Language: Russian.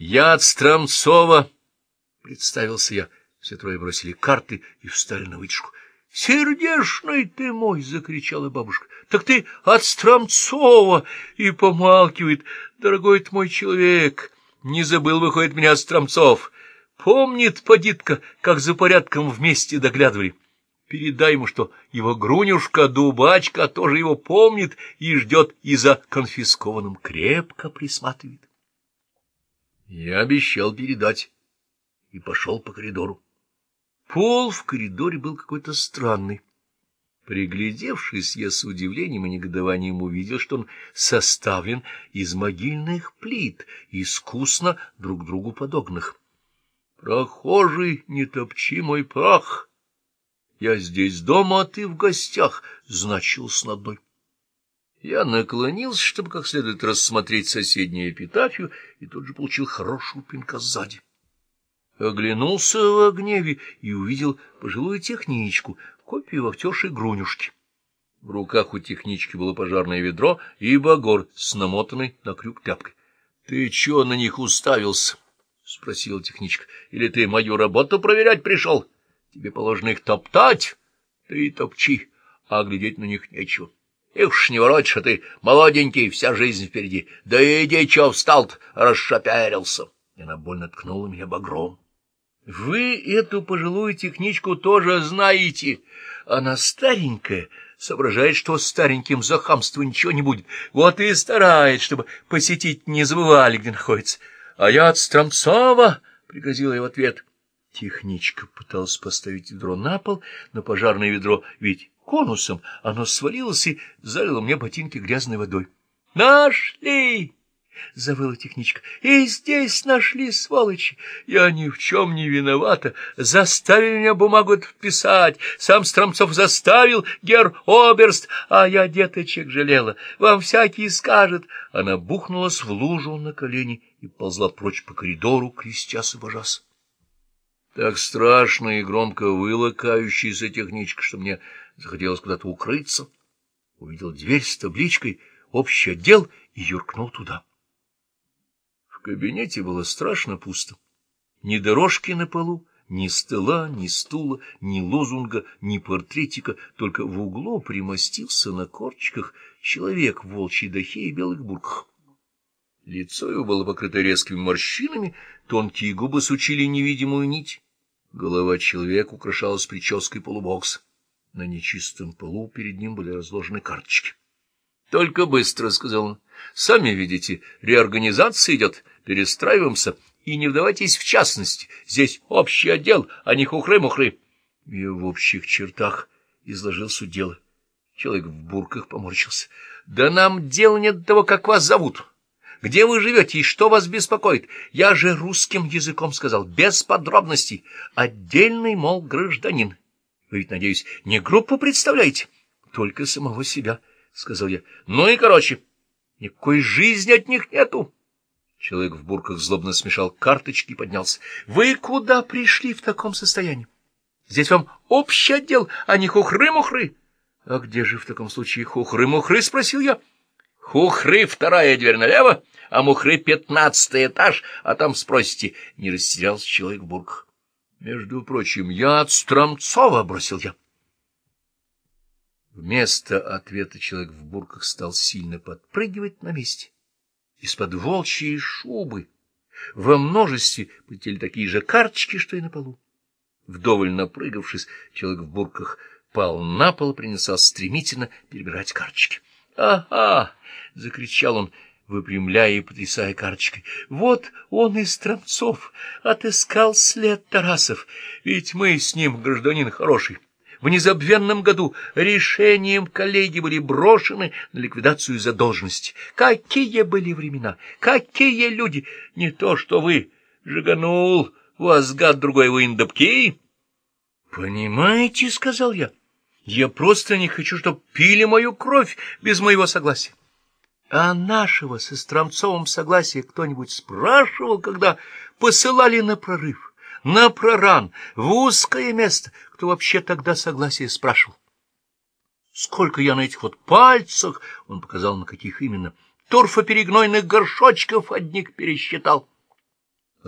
Я от Страмцова, — представился я. Все трое бросили карты и встали на вытяжку. — Сердешный ты мой! — закричала бабушка. — Так ты от Страмцова! И помалкивает. Дорогой ты мой человек! Не забыл, выходит, меня от Страмцов. Помнит, подитка, как за порядком вместе доглядывали. Передай ему, что его грунюшка, дубачка, тоже его помнит и ждет, и за конфискованным крепко присматривает. Я обещал передать и пошел по коридору. Пол в коридоре был какой-то странный. Приглядевшись, я с удивлением и негодованием увидел, что он составлен из могильных плит, искусно друг другу подогнанных. «Прохожий, не топчи мой прах! Я здесь дома, а ты в гостях!» — значился на одной. Я наклонился, чтобы как следует рассмотреть соседнюю эпитафию, и тут же получил хорошую пинка сзади. Оглянулся в гневе и увидел пожилую техничку, копию вахтершей Грунюшки. В руках у технички было пожарное ведро и багор с намотанной на крюк тряпкой. — Ты чего на них уставился? — спросила техничка. — Или ты мою работу проверять пришел? Тебе положено их топтать? Ты топчи, а глядеть на них нечего. Их уж не воротишь, а ты молоденький, вся жизнь впереди. Да иди, чё встал расшапярился. И она больно ткнула меня багром. Вы эту пожилую техничку тоже знаете. Она старенькая, соображает, что стареньким за хамство ничего не будет. Вот и старается, чтобы посетить не забывали, где находится. А я от Стромцова, — пригрозила я в ответ. Техничка пыталась поставить ведро на пол, но пожарное ведро ведь конусом, оно свалилось и залило мне ботинки грязной водой. «Нашли!» — завыла техничка. — И здесь нашли, сволочи! Я ни в чем не виновата. Заставили меня бумагу подписать. Сам Стромцов заставил, гер Оберст, а я деточек жалела. Вам всякий скажет. Она бухнулась в лужу на колени и ползла прочь по коридору, крестясь и божась. Так страшно и громко выла техничка, что мне захотелось куда-то укрыться. Увидел дверь с табличкой «Общий отдел» и юркнул туда. В кабинете было страшно пусто. Ни дорожки на полу, ни стола, ни стула, ни лозунга, ни портретика, только в углу примостился на корчиках человек в волчьей дахе и белых бурках. Лицо его было покрыто резкими морщинами, тонкие губы сучили невидимую нить. Голова человека украшалась прической полубокса. На нечистом полу перед ним были разложены карточки. — Только быстро, — сказал он. — Сами видите, реорганизация идет, перестраиваемся, и не вдавайтесь в частности. Здесь общий отдел, а не хухры-мухры. Я в общих чертах изложил суть дела. Человек в бурках поморщился. — Да нам дела нет того, как вас зовут. Где вы живете и что вас беспокоит? Я же русским языком сказал, без подробностей. Отдельный, мол, гражданин. Вы ведь, надеюсь, не группу представляете? Только самого себя. — сказал я. — Ну и короче, никакой жизни от них нету. Человек в бурках злобно смешал карточки и поднялся. — Вы куда пришли в таком состоянии? Здесь вам общий отдел, а не хухры-мухры. — А где же в таком случае хухры-мухры? — спросил я. — Хухры — вторая дверь налево, а мухры — пятнадцатый этаж, а там спросите. Не растерялся человек в бурках. — Между прочим, я от Стромцова, — бросил я. Вместо ответа человек в бурках стал сильно подпрыгивать на месте. Из-под волчьей шубы во множестве полетели такие же карточки, что и на полу. Вдоволь напрыгавшись, человек в бурках пал на пол и принялся стремительно перебирать карточки. «Ага!» — закричал он, выпрямляя и потрясая карточкой. «Вот он из Стромцов отыскал след Тарасов, ведь мы с ним, гражданин хороший» в незабвенном году решением коллеги были брошены на ликвидацию задолженности. Какие были времена, какие люди! Не то что вы, жиганул, вас гад другой вы индобки. — Понимаете, — сказал я, — я просто не хочу, чтобы пили мою кровь без моего согласия. А нашего с Истрамцовым согласия кто-нибудь спрашивал, когда посылали на прорыв? на проран, в узкое место. Кто вообще тогда согласие спрашивал? Сколько я на этих вот пальцах, он показал, на каких именно, торфоперегнойных горшочков одних пересчитал.